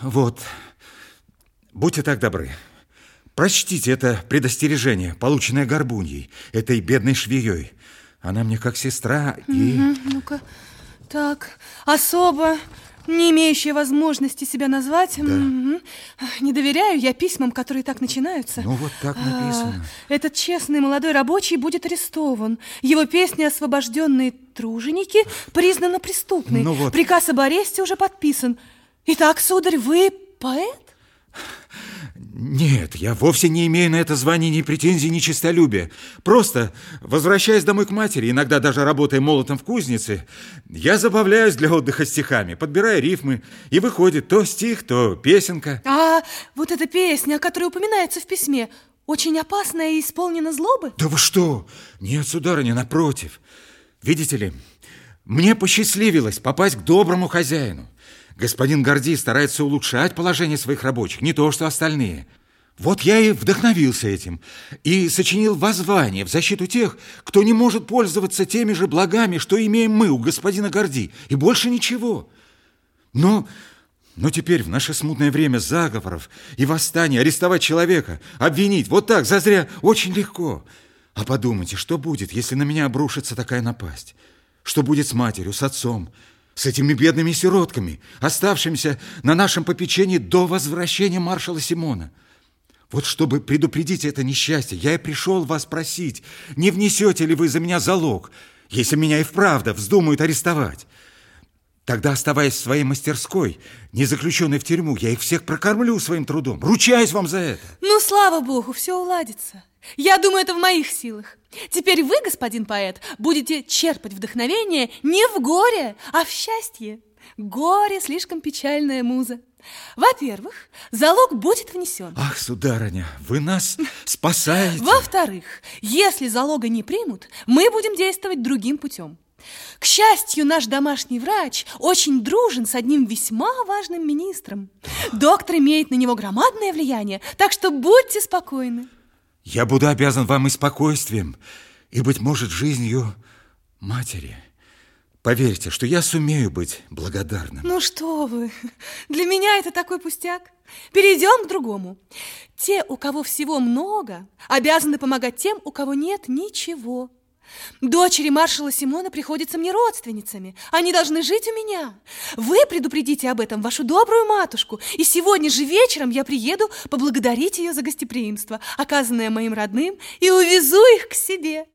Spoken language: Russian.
Вот, будьте так добры. Прочтите это предостережение, полученное Горбуньей, этой бедной швеей. Она мне как сестра и... Угу, Ну-ка, так, особо не имеющая возможности себя назвать. Да. Не доверяю я письмам, которые так начинаются. Ну, вот так написано. А, этот честный молодой рабочий будет арестован. Его песни «Освобожденные труженики» признаны преступной. Ну вот. Приказ об аресте уже подписан. Итак, сударь, вы поэт? Нет, я вовсе не имею на это звание ни претензий, ни честолюбия. Просто, возвращаясь домой к матери, иногда даже работая молотом в кузнице, я забавляюсь для отдыха стихами, подбирая рифмы, и выходит то стих, то песенка. А вот эта песня, о которой упоминается в письме, очень опасная и исполнена злобы? Да вы что? Нет, сударыня, напротив. Видите ли, мне посчастливилось попасть к доброму хозяину. Господин Горди старается улучшать положение своих рабочих, не то что остальные. Вот я и вдохновился этим и сочинил воззвание в защиту тех, кто не может пользоваться теми же благами, что имеем мы у господина Горди, и больше ничего. Но, но теперь в наше смутное время заговоров и восстаний арестовать человека, обвинить вот так, зазря, очень легко. А подумайте, что будет, если на меня обрушится такая напасть? Что будет с матерью, с отцом, с этими бедными сиротками, оставшимися на нашем попечении до возвращения маршала Симона? Вот чтобы предупредить это несчастье, я и пришел вас просить, не внесете ли вы за меня залог, если меня и вправду вздумают арестовать. Тогда, оставаясь в своей мастерской, не заключенной в тюрьму, я их всех прокормлю своим трудом. Ручаюсь вам за это. Ну, слава богу, все уладится. Я думаю, это в моих силах. Теперь вы, господин поэт, будете черпать вдохновение не в горе, а в счастье. Горе – слишком печальная муза. Во-первых, залог будет внесен. Ах, сударыня, вы нас спасаете. Во-вторых, если залога не примут, мы будем действовать другим путем. К счастью, наш домашний врач очень дружен с одним весьма важным министром. Доктор имеет на него громадное влияние, так что будьте спокойны. Я буду обязан вам и спокойствием, и, быть может, жизнью матери. Поверьте, что я сумею быть благодарным. Ну что вы, для меня это такой пустяк. Перейдем к другому. Те, у кого всего много, обязаны помогать тем, у кого нет ничего. Дочери маршала Симона приходятся мне родственницами. Они должны жить у меня. Вы предупредите об этом вашу добрую матушку, и сегодня же вечером я приеду поблагодарить ее за гостеприимство, оказанное моим родным, и увезу их к себе.